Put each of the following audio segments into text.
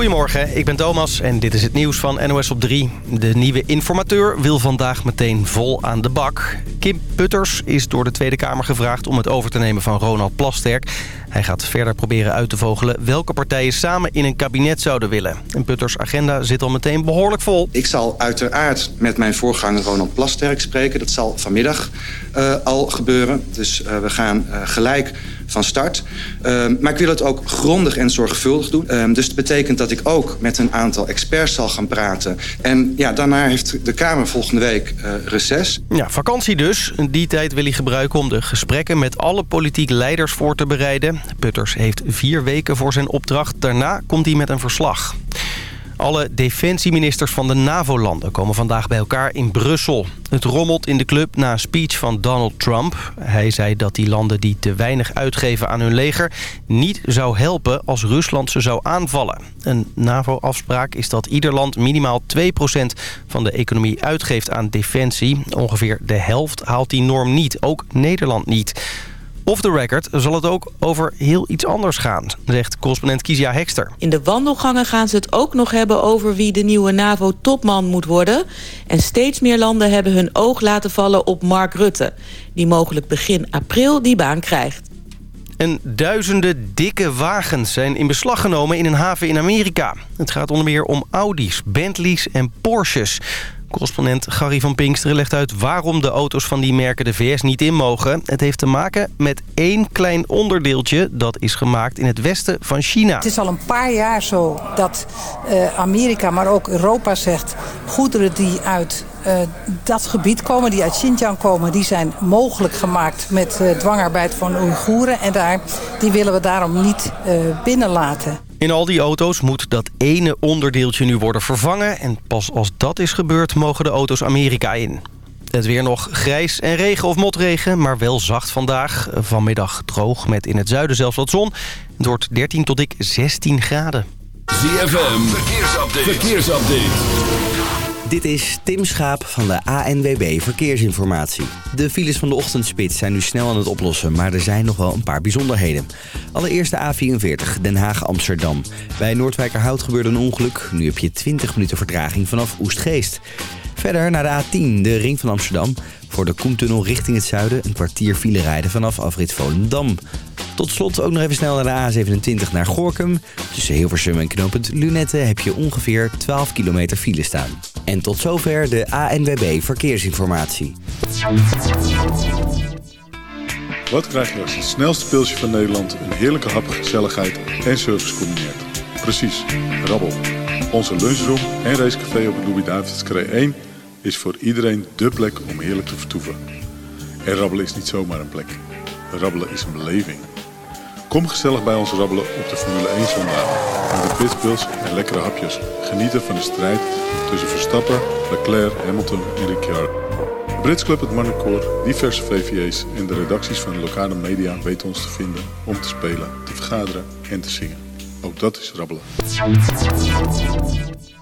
Goedemorgen, ik ben Thomas en dit is het nieuws van NOS op 3. De nieuwe informateur wil vandaag meteen vol aan de bak. Kim Putters is door de Tweede Kamer gevraagd om het over te nemen van Ronald Plasterk. Hij gaat verder proberen uit te vogelen welke partijen samen in een kabinet zouden willen. En Putters agenda zit al meteen behoorlijk vol. Ik zal uiteraard met mijn voorganger Ronald Plasterk spreken. Dat zal vanmiddag uh, al gebeuren. Dus uh, we gaan uh, gelijk van start. Um, maar ik wil het ook grondig en zorgvuldig doen. Um, dus dat betekent dat ik ook met een aantal experts zal gaan praten. En ja, daarna heeft de Kamer volgende week uh, reces. Ja, vakantie dus. Die tijd wil hij gebruiken om de gesprekken met alle politieke leiders voor te bereiden. Putters heeft vier weken voor zijn opdracht. Daarna komt hij met een verslag. Alle defensieministers van de NAVO-landen komen vandaag bij elkaar in Brussel. Het rommelt in de club na een speech van Donald Trump. Hij zei dat die landen die te weinig uitgeven aan hun leger... niet zou helpen als Rusland ze zou aanvallen. Een NAVO-afspraak is dat ieder land minimaal 2% van de economie uitgeeft aan defensie. Ongeveer de helft haalt die norm niet, ook Nederland niet. Off the record zal het ook over heel iets anders gaan, zegt correspondent Kizia Hekster. In de wandelgangen gaan ze het ook nog hebben over wie de nieuwe NAVO-topman moet worden. En steeds meer landen hebben hun oog laten vallen op Mark Rutte... die mogelijk begin april die baan krijgt. En duizenden dikke wagens zijn in beslag genomen in een haven in Amerika. Het gaat onder meer om Audi's, Bentleys en Porsches... Correspondent Gary van Pinksteren legt uit waarom de auto's van die merken de VS niet in mogen. Het heeft te maken met één klein onderdeeltje dat is gemaakt in het westen van China. Het is al een paar jaar zo dat uh, Amerika, maar ook Europa zegt... goederen die uit uh, dat gebied komen, die uit Xinjiang komen... die zijn mogelijk gemaakt met uh, dwangarbeid van Oeigoeren. En daar, die willen we daarom niet binnenlaten. In al die auto's moet dat ene onderdeeltje nu worden vervangen... en pas als dat is gebeurd mogen de auto's Amerika in. Het weer nog grijs en regen of motregen, maar wel zacht vandaag. Vanmiddag droog met in het zuiden zelfs wat zon. Het wordt 13 tot ik 16 graden. ZFM, verkeersupdate. verkeersupdate. Dit is Tim Schaap van de ANWB Verkeersinformatie. De files van de ochtendspits zijn nu snel aan het oplossen, maar er zijn nog wel een paar bijzonderheden. Allereerst de A44, Den Haag-Amsterdam. Bij Noordwijkerhout gebeurde een ongeluk. Nu heb je 20 minuten vertraging vanaf Oestgeest. Verder naar de A10, de ring van Amsterdam. Voor de Koentunnel richting het zuiden een kwartier file rijden vanaf afrit Volendam. Tot slot ook nog even snel naar de A27 naar Gorkum. Tussen Hilversum en knooppunt Lunette heb je ongeveer 12 kilometer file staan. En tot zover de ANWB Verkeersinformatie. Wat krijg je als het snelste pilsje van Nederland... een heerlijke hap, gezelligheid en service combineert? Precies, rabbel. Onze lunchroom en racecafé op het Louis-David's 1 is voor iedereen dé plek om heerlijk te vertoeven. En rabbelen is niet zomaar een plek. Rabbelen is een beleving. Kom gezellig bij ons rabbelen op de Formule 1 zondag. Met de pitbulls en lekkere hapjes. Genieten van de strijd tussen Verstappen, Leclerc, Hamilton en Ricciardo. Brits Club, het Marnecoor, diverse VVA's en de redacties van de lokale media weten ons te vinden om te spelen, te vergaderen en te zingen. Ook dat is rabbelen.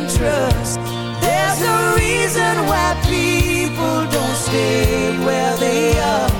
and trust. There's a reason why people don't stay where they are.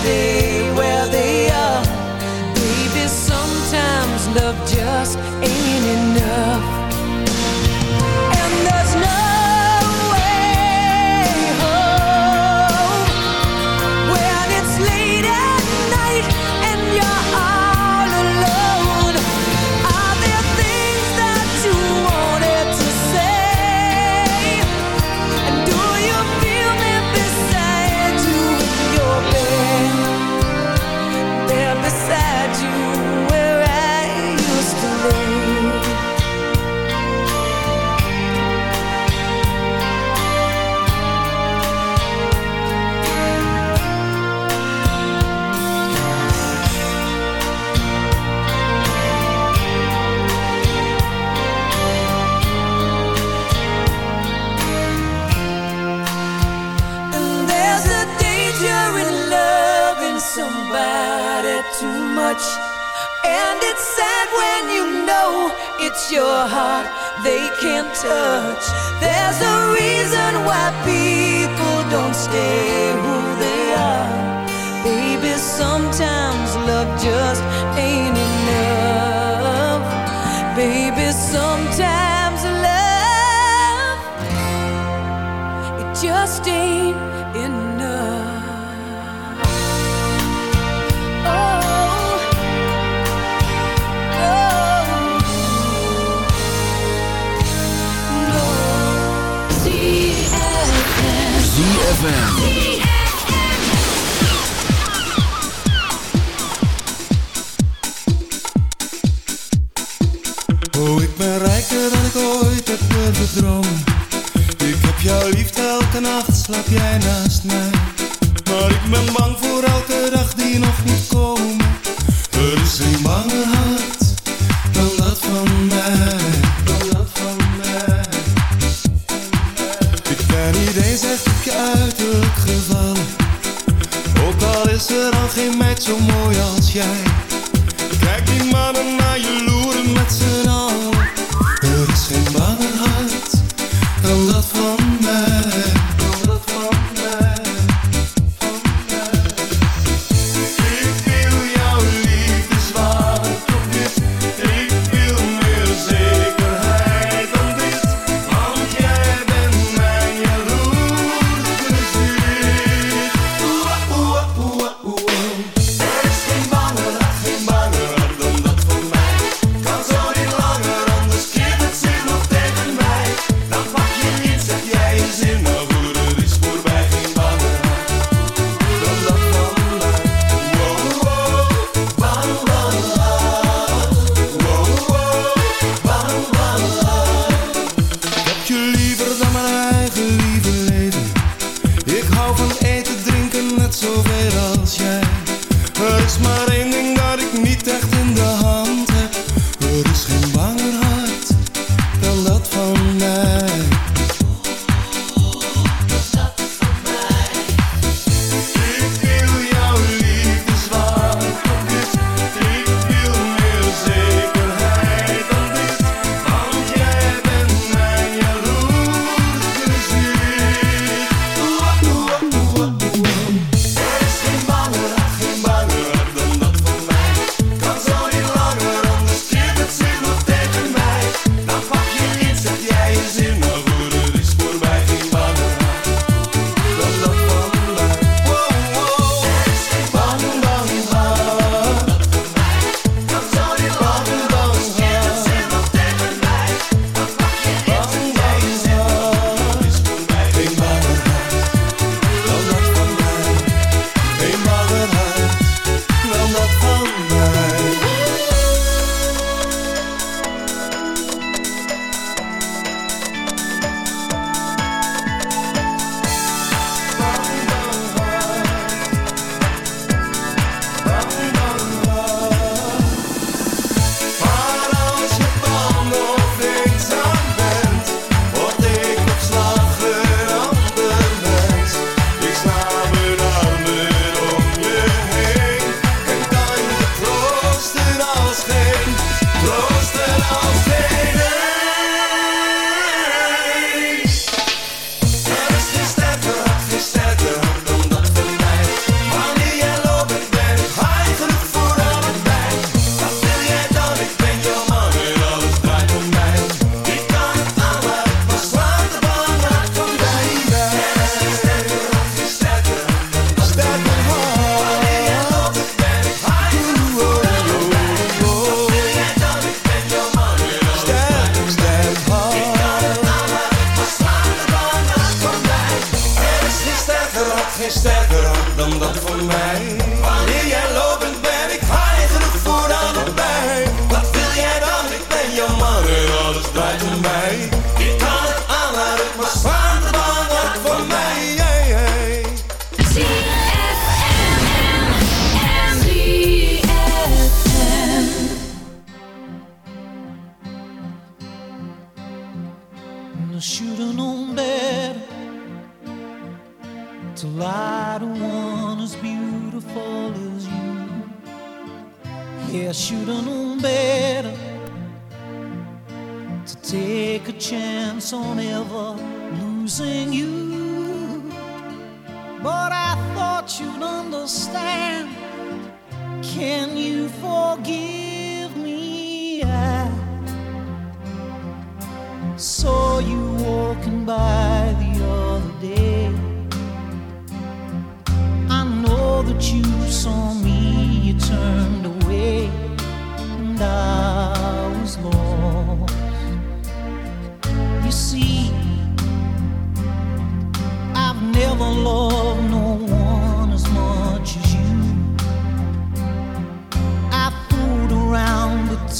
stay where they are. Baby, sometimes love your heart they can't touch. There's a reason why people don't stay who they are. Baby, sometimes love just slaap jij naast mij, maar ik ben bang.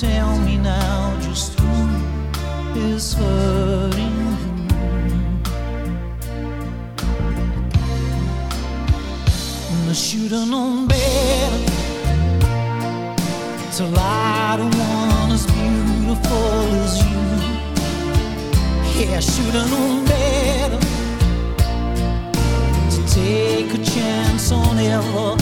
tell me now just who is hurting who. I should've known better to lie to one as beautiful as you. Yeah, I should've known better to take a chance on ever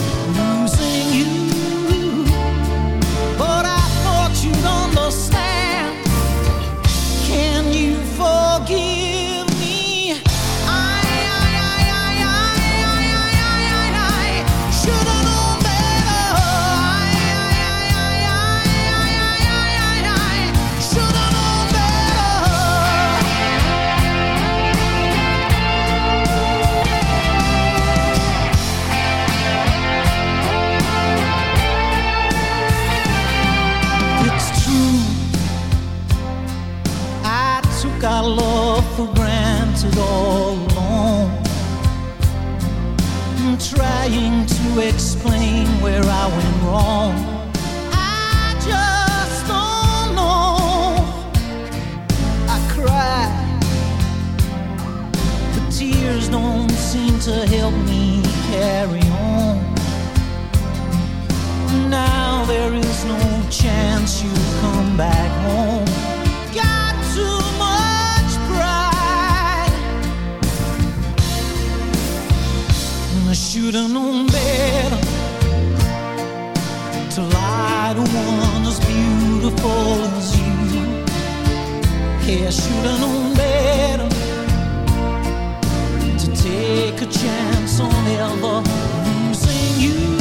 explain where I went wrong. I just don't know. I cry. The tears don't seem to help me carry on. Now there is no chance you come back home. Got to should've known follows you. Yeah, I should've known better to take a chance on ever losing you.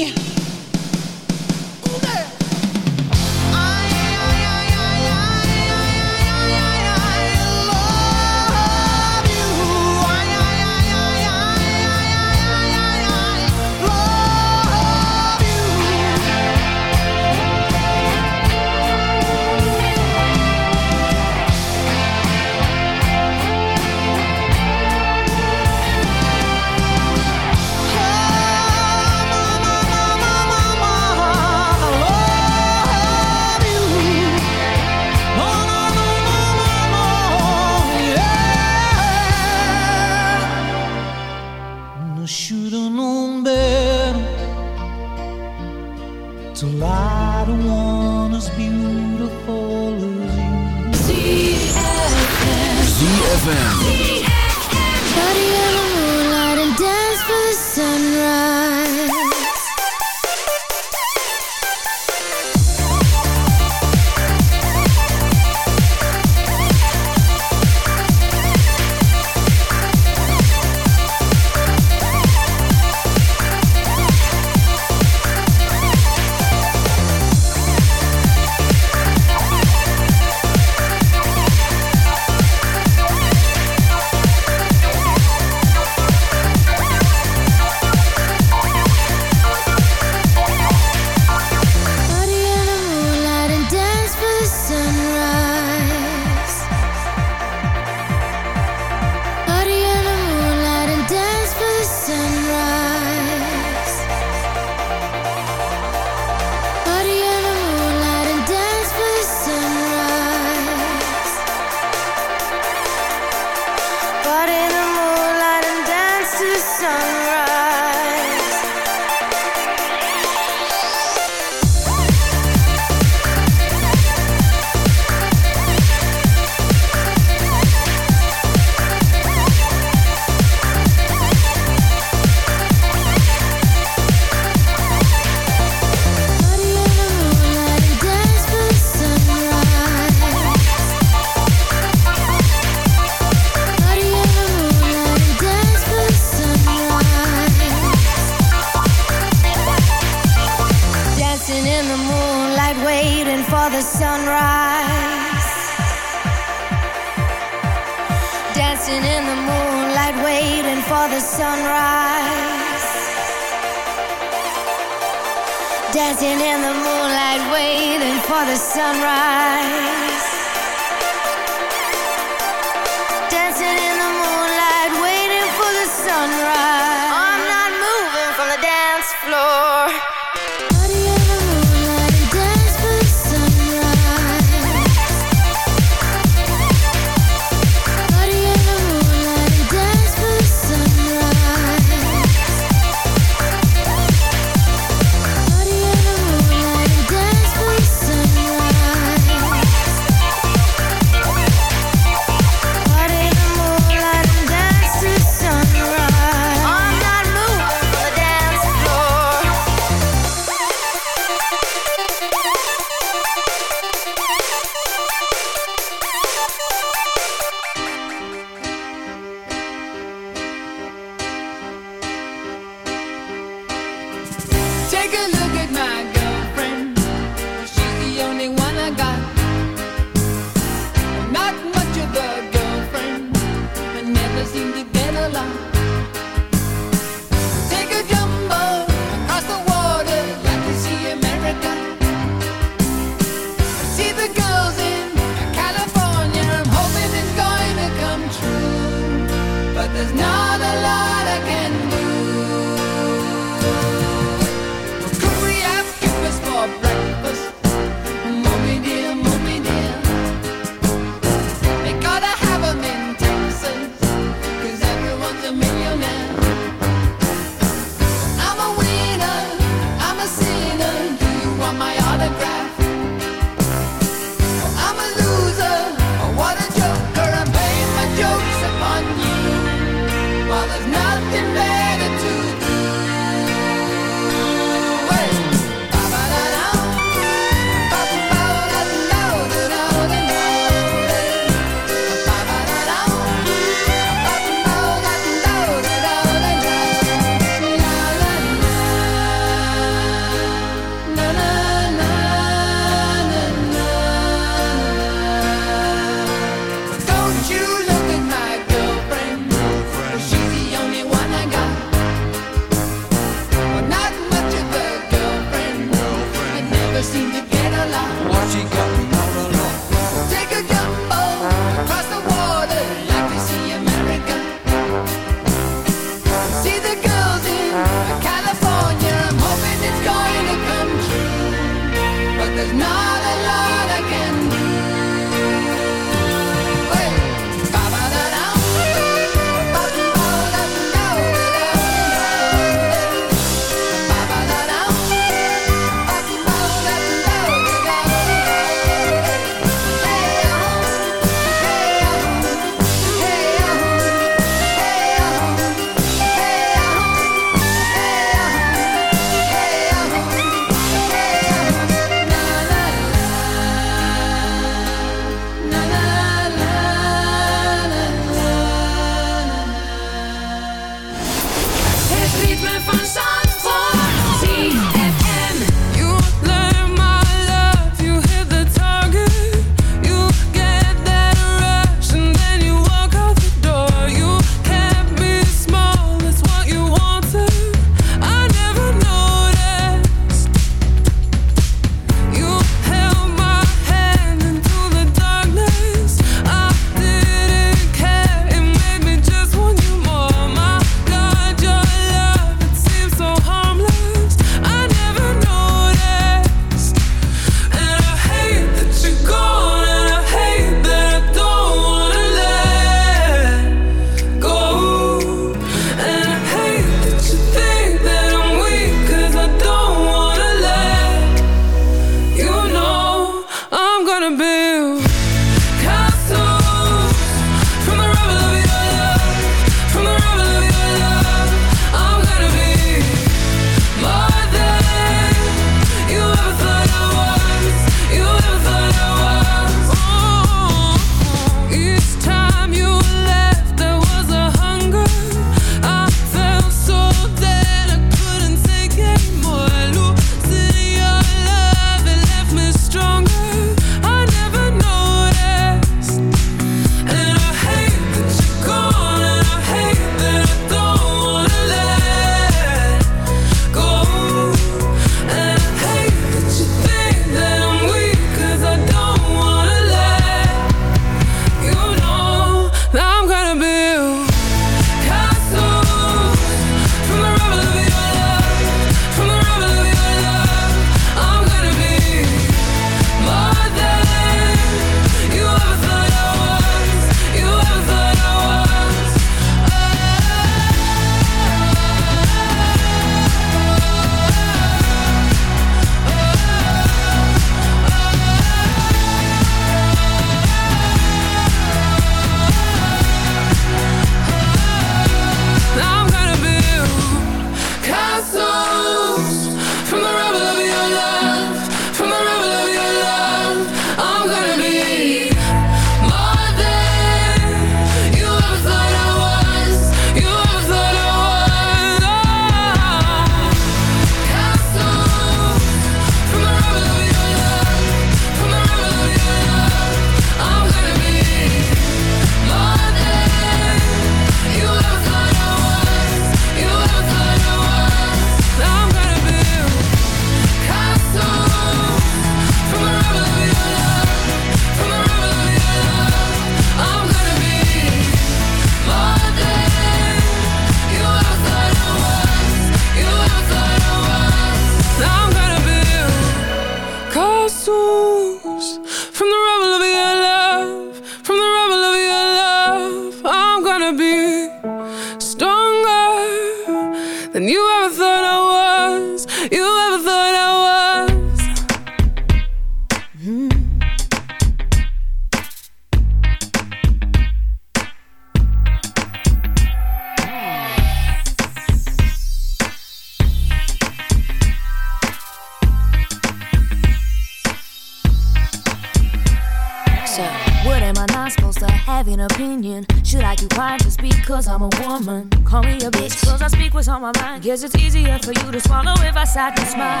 was on my mind. Guess it's easier for you to swallow if I sat and smile.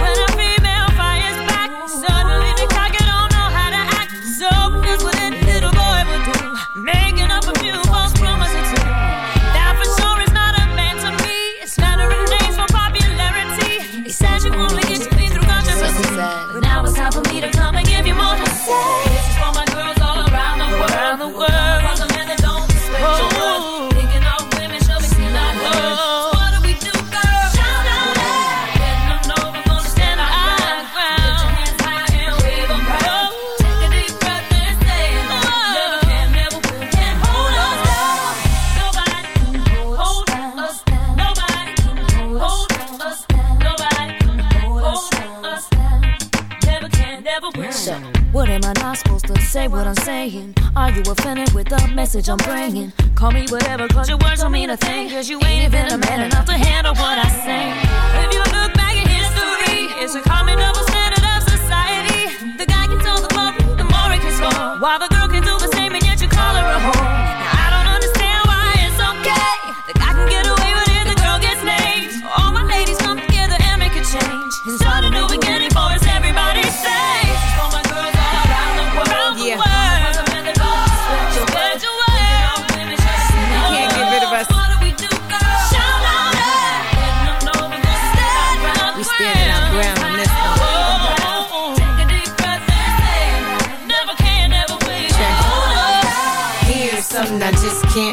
When a female fires back, suddenly the target don't know how to act. So here's what say what I'm saying? Are you offended with the message I'm bringing? Call me whatever, cause your words don't mean a thing. Cause you ain't even a man enough to handle what I say. If you look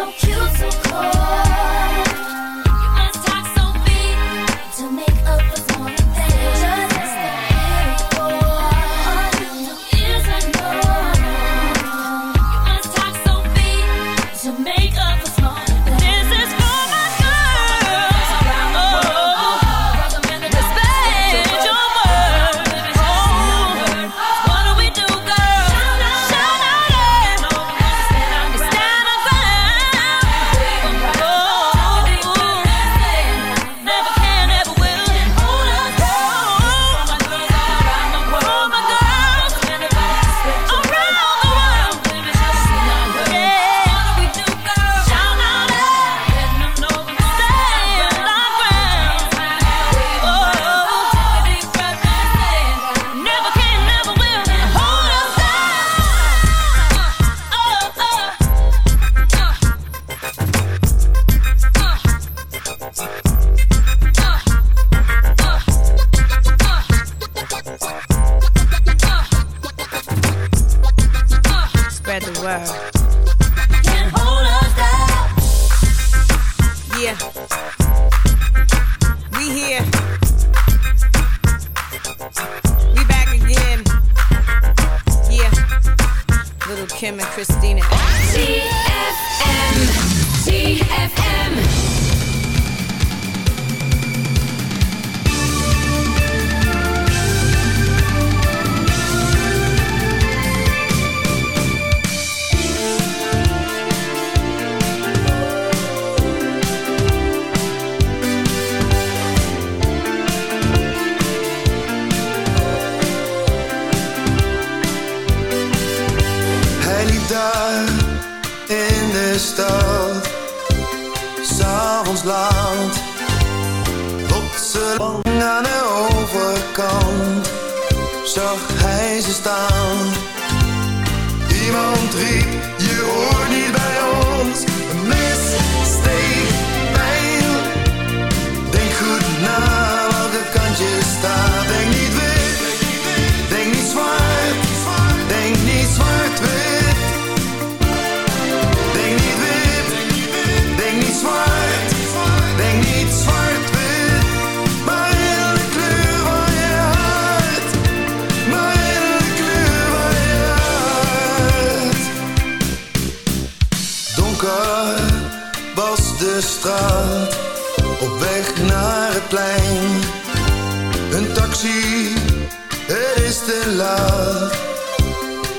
so cute, so cold.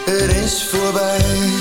Het is voorbij.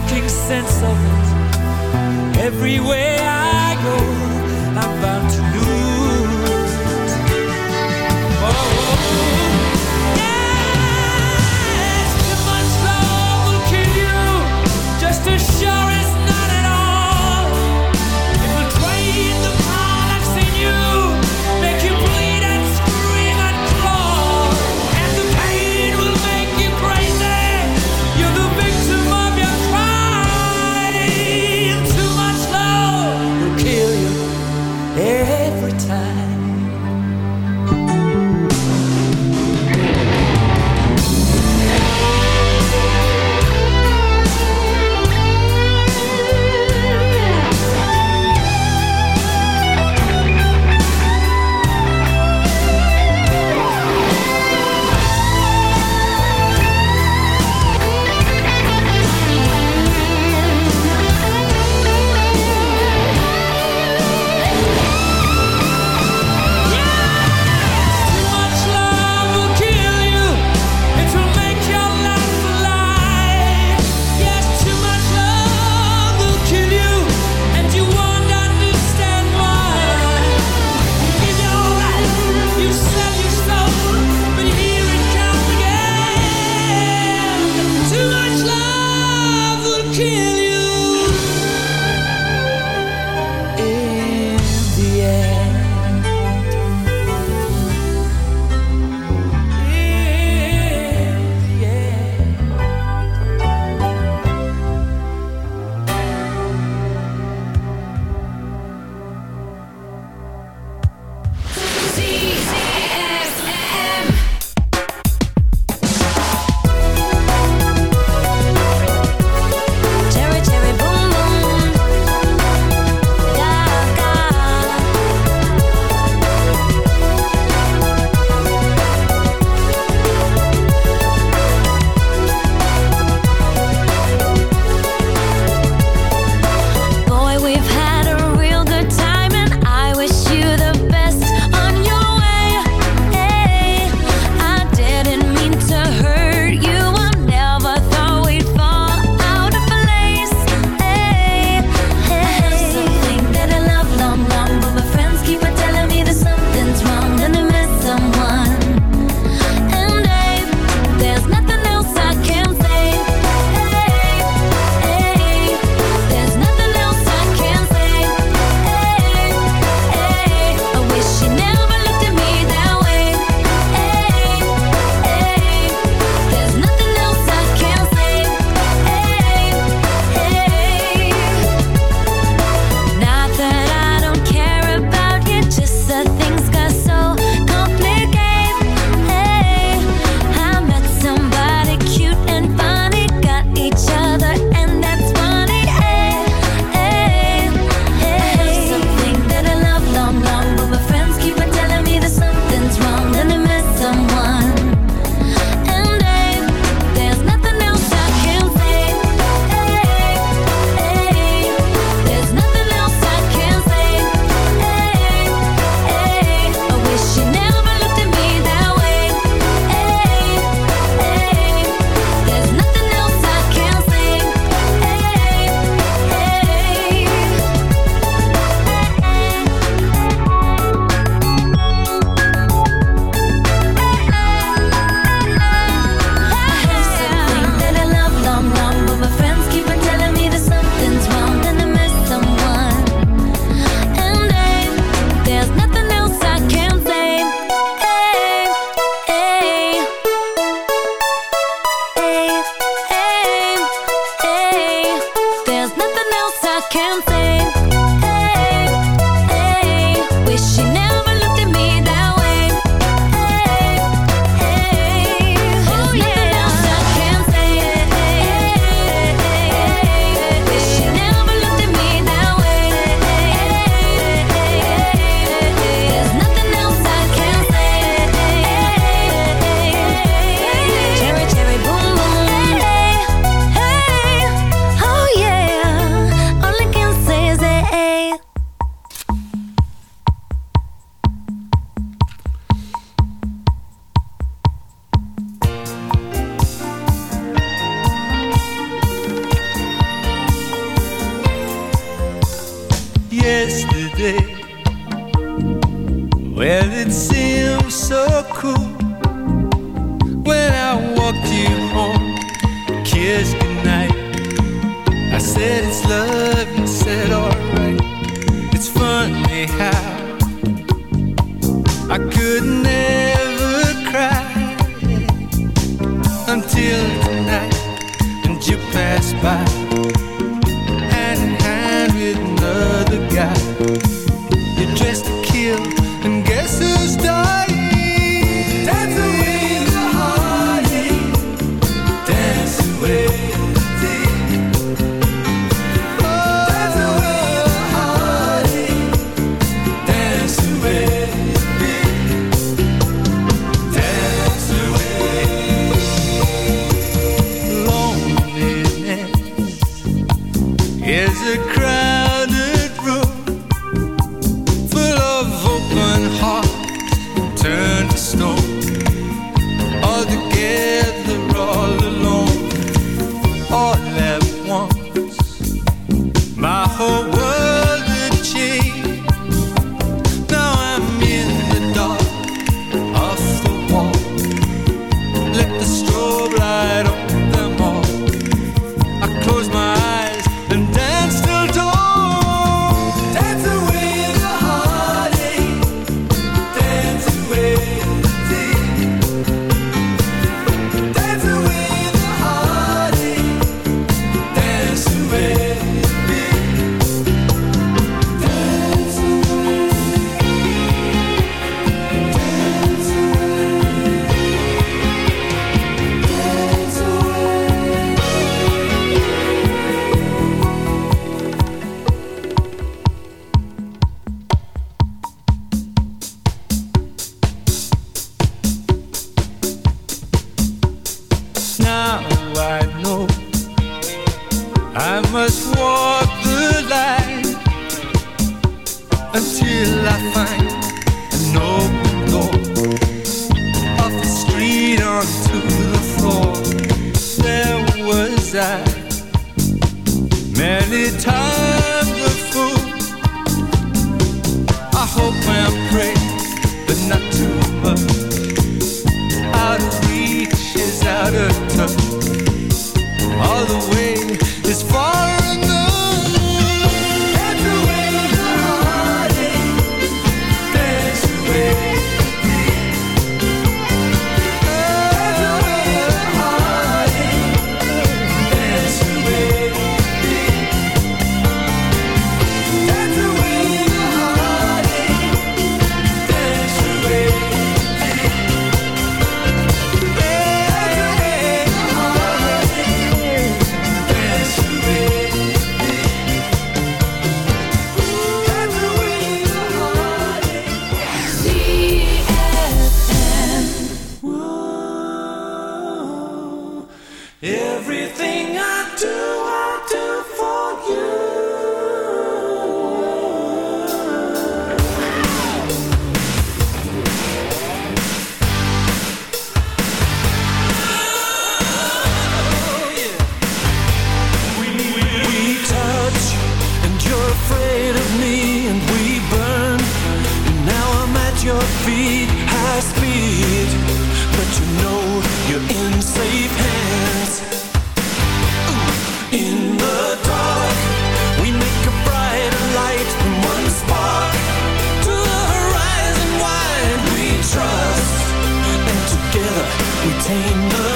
making sense of it. Everywhere I until tonight and you pass by. until I find an open door off the street onto the floor. There was I many times. The.